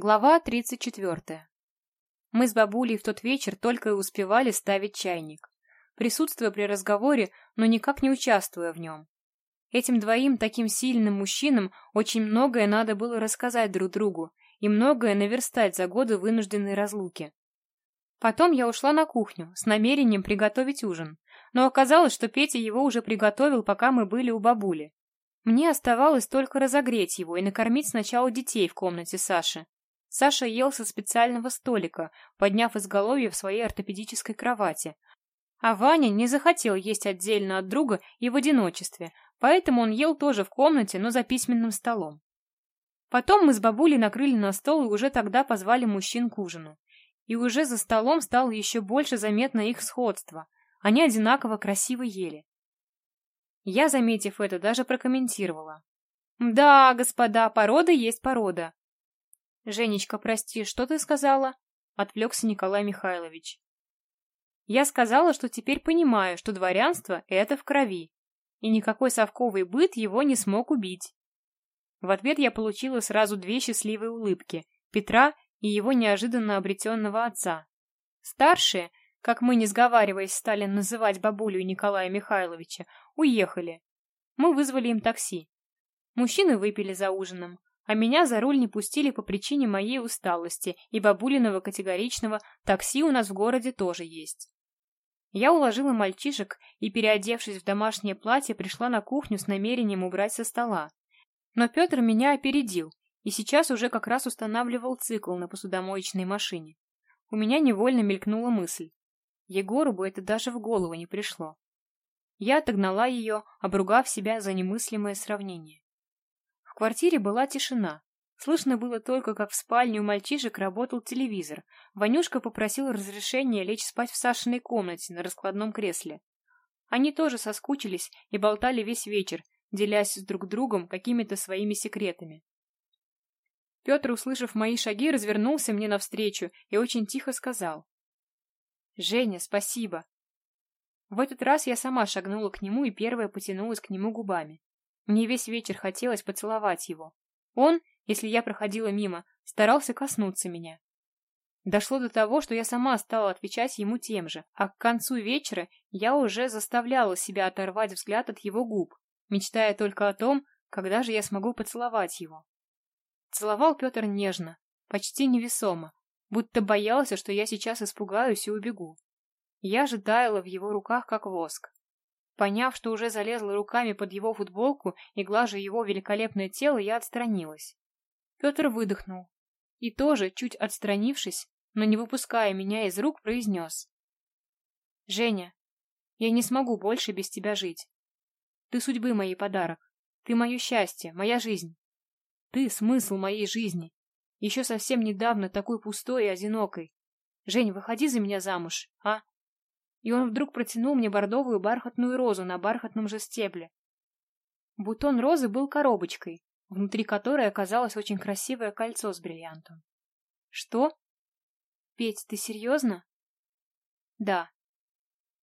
Глава 34. Мы с бабулей в тот вечер только и успевали ставить чайник, присутствуя при разговоре, но никак не участвуя в нем. Этим двоим таким сильным мужчинам очень многое надо было рассказать друг другу и многое наверстать за годы вынужденной разлуки. Потом я ушла на кухню с намерением приготовить ужин, но оказалось, что Петя его уже приготовил, пока мы были у бабули. Мне оставалось только разогреть его и накормить сначала детей в комнате Саши, Саша ел со специального столика, подняв изголовье в своей ортопедической кровати. А Ваня не захотел есть отдельно от друга и в одиночестве, поэтому он ел тоже в комнате, но за письменным столом. Потом мы с бабулей накрыли на стол и уже тогда позвали мужчин к ужину. И уже за столом стало еще больше заметно их сходство. Они одинаково красиво ели. Я, заметив это, даже прокомментировала. «Да, господа, порода есть порода. «Женечка, прости, что ты сказала?» — отвлекся Николай Михайлович. «Я сказала, что теперь понимаю, что дворянство — это в крови, и никакой совковый быт его не смог убить». В ответ я получила сразу две счастливые улыбки — Петра и его неожиданно обретенного отца. Старшие, как мы, не сговариваясь, стали называть бабулю Николая Михайловича, уехали. Мы вызвали им такси. Мужчины выпили за ужином, а меня за руль не пустили по причине моей усталости и бабулиного категоричного «такси у нас в городе тоже есть». Я уложила мальчишек и, переодевшись в домашнее платье, пришла на кухню с намерением убрать со стола. Но Петр меня опередил и сейчас уже как раз устанавливал цикл на посудомоечной машине. У меня невольно мелькнула мысль. Егору бы это даже в голову не пришло. Я отогнала ее, обругав себя за немыслимое сравнение квартире была тишина. Слышно было только, как в спальне у мальчишек работал телевизор. Ванюшка попросил разрешения лечь спать в Сашиной комнате на раскладном кресле. Они тоже соскучились и болтали весь вечер, делясь с друг другом какими-то своими секретами. Петр, услышав мои шаги, развернулся мне навстречу и очень тихо сказал. «Женя, спасибо!» В этот раз я сама шагнула к нему и первая потянулась к нему губами. Мне весь вечер хотелось поцеловать его. Он, если я проходила мимо, старался коснуться меня. Дошло до того, что я сама стала отвечать ему тем же, а к концу вечера я уже заставляла себя оторвать взгляд от его губ, мечтая только о том, когда же я смогу поцеловать его. Целовал Петр нежно, почти невесомо, будто боялся, что я сейчас испугаюсь и убегу. Я же таяла в его руках, как воск. Поняв, что уже залезла руками под его футболку и глажу его великолепное тело, я отстранилась. Петр выдохнул. И тоже, чуть отстранившись, но не выпуская меня из рук, произнес. «Женя, я не смогу больше без тебя жить. Ты судьбы моей подарок. Ты мое счастье, моя жизнь. Ты — смысл моей жизни. Еще совсем недавно такой пустой и одинокой. Жень, выходи за меня замуж, а? И он вдруг протянул мне бордовую бархатную розу на бархатном же стебле. Бутон розы был коробочкой, внутри которой оказалось очень красивое кольцо с бриллиантом. «Что? Петь, ты серьезно?» «Да.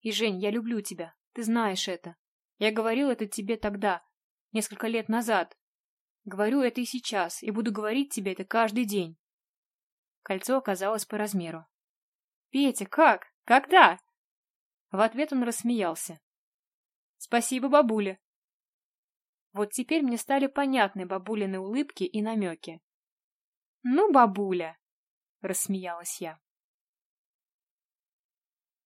И, Жень, я люблю тебя, ты знаешь это. Я говорил это тебе тогда, несколько лет назад. Говорю это и сейчас, и буду говорить тебе это каждый день». Кольцо оказалось по размеру. «Петя, как? Когда?» В ответ он рассмеялся. «Спасибо, бабуля». Вот теперь мне стали понятны бабулины улыбки и намеки. «Ну, бабуля!» — рассмеялась я.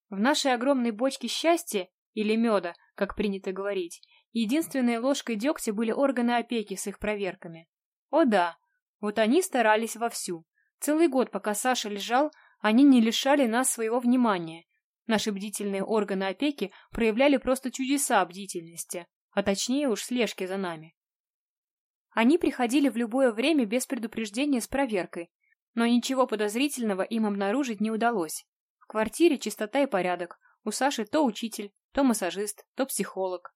В нашей огромной бочке счастья, или меда, как принято говорить, единственной ложкой дегтя были органы опеки с их проверками. О да, вот они старались вовсю. Целый год, пока Саша лежал, они не лишали нас своего внимания, Наши бдительные органы опеки проявляли просто чудеса бдительности, а точнее уж слежки за нами. Они приходили в любое время без предупреждения с проверкой, но ничего подозрительного им обнаружить не удалось. В квартире чистота и порядок. У Саши то учитель, то массажист, то психолог.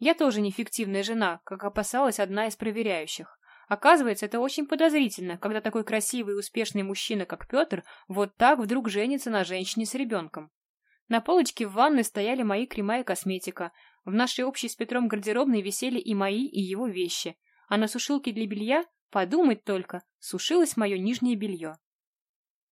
Я тоже неэффективная жена, как опасалась одна из проверяющих. Оказывается, это очень подозрительно, когда такой красивый и успешный мужчина, как Петр, вот так вдруг женится на женщине с ребенком. На полочке в ванной стояли мои крема и косметика. В нашей общей с Петром гардеробной висели и мои, и его вещи. А на сушилке для белья Подумать только, сушилось мое нижнее белье.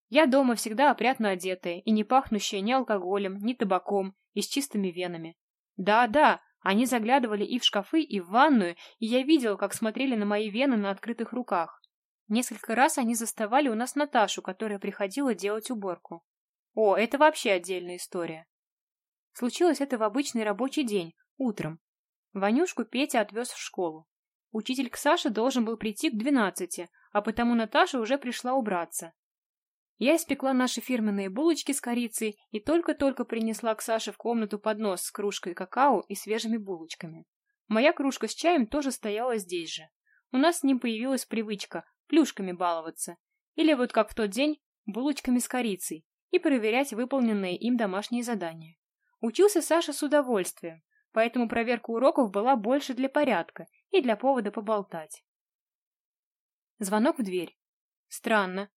Я дома всегда опрятно одетая и не пахнущая ни алкоголем, ни табаком и с чистыми венами. Да-да, они заглядывали и в шкафы, и в ванную, и я видела, как смотрели на мои вены на открытых руках. Несколько раз они заставали у нас Наташу, которая приходила делать уборку. О, это вообще отдельная история. Случилось это в обычный рабочий день, утром. Ванюшку Петя отвез в школу. Учитель к Саше должен был прийти к двенадцати, а потому Наташа уже пришла убраться. Я испекла наши фирменные булочки с корицей и только-только принесла к Саше в комнату поднос с кружкой какао и свежими булочками. Моя кружка с чаем тоже стояла здесь же. У нас с ним появилась привычка плюшками баловаться. Или вот как в тот день, булочками с корицей и проверять выполненные им домашние задания. Учился Саша с удовольствием, поэтому проверка уроков была больше для порядка и для повода поболтать. Звонок в дверь. Странно.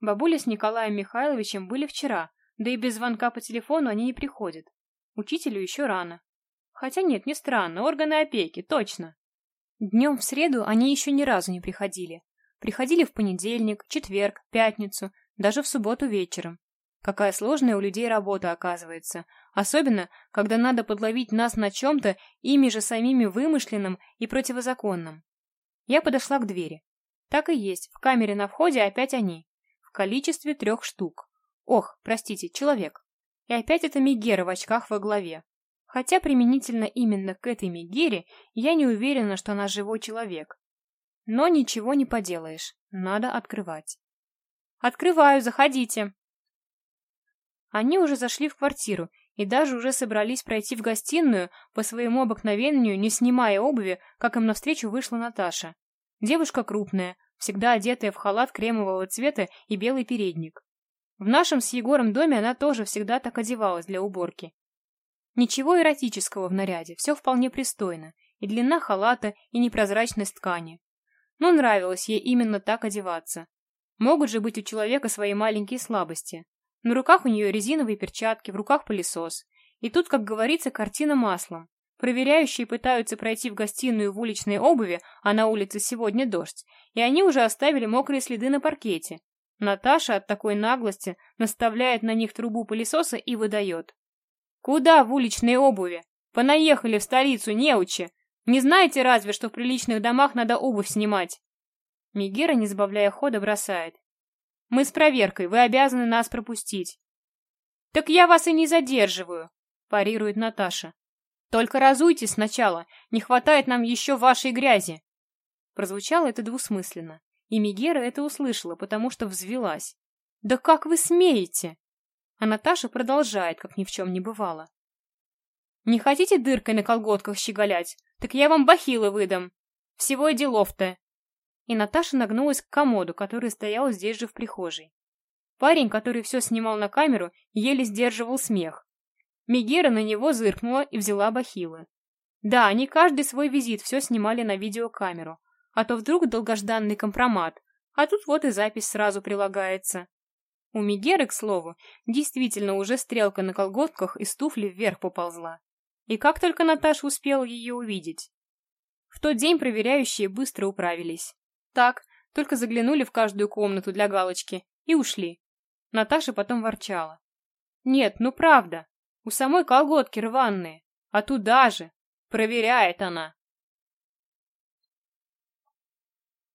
Бабуля с Николаем Михайловичем были вчера, да и без звонка по телефону они не приходят. Учителю еще рано. Хотя нет, не странно, органы опеки, точно. Днем в среду они еще ни разу не приходили. Приходили в понедельник, четверг, пятницу, даже в субботу вечером. Какая сложная у людей работа оказывается, особенно, когда надо подловить нас на чем-то ими же самими вымышленным и противозаконным. Я подошла к двери. Так и есть, в камере на входе опять они. В количестве трех штук. Ох, простите, человек. И опять это Мегера в очках во главе. Хотя применительно именно к этой Мегере я не уверена, что она живой человек. Но ничего не поделаешь, надо открывать. «Открываю, заходите!» Они уже зашли в квартиру и даже уже собрались пройти в гостиную, по своему обыкновению, не снимая обуви, как им навстречу вышла Наташа. Девушка крупная, всегда одетая в халат кремового цвета и белый передник. В нашем с Егором доме она тоже всегда так одевалась для уборки. Ничего эротического в наряде, все вполне пристойно, и длина халата, и непрозрачность ткани. Но нравилось ей именно так одеваться. Могут же быть у человека свои маленькие слабости. На руках у нее резиновые перчатки, в руках пылесос. И тут, как говорится, картина маслом. Проверяющие пытаются пройти в гостиную в уличной обуви, а на улице сегодня дождь, и они уже оставили мокрые следы на паркете. Наташа от такой наглости наставляет на них трубу пылесоса и выдает. «Куда в уличной обуви? Понаехали в столицу, неучи! Не знаете разве, что в приличных домах надо обувь снимать?» Мигера, не сбавляя хода, бросает. Мы с проверкой, вы обязаны нас пропустить. Так я вас и не задерживаю, парирует Наташа. Только разуйтесь сначала, не хватает нам еще вашей грязи. Прозвучало это двусмысленно, и Мигера это услышала, потому что взвелась. Да как вы смеете? А Наташа продолжает, как ни в чем не бывало. Не хотите дыркой на колготках щеголять? Так я вам бахилы выдам. Всего и делов-то и Наташа нагнулась к комоду, который стоял здесь же в прихожей. Парень, который все снимал на камеру, еле сдерживал смех. Мегера на него зыркнула и взяла бахилы. Да, они каждый свой визит все снимали на видеокамеру, а то вдруг долгожданный компромат, а тут вот и запись сразу прилагается. У Мегеры, к слову, действительно уже стрелка на колготках из туфли вверх поползла. И как только Наташа успела ее увидеть. В тот день проверяющие быстро управились. Так, только заглянули в каждую комнату для галочки и ушли. Наташа потом ворчала. Нет, ну правда, у самой колготки рваные, а туда же. Проверяет она.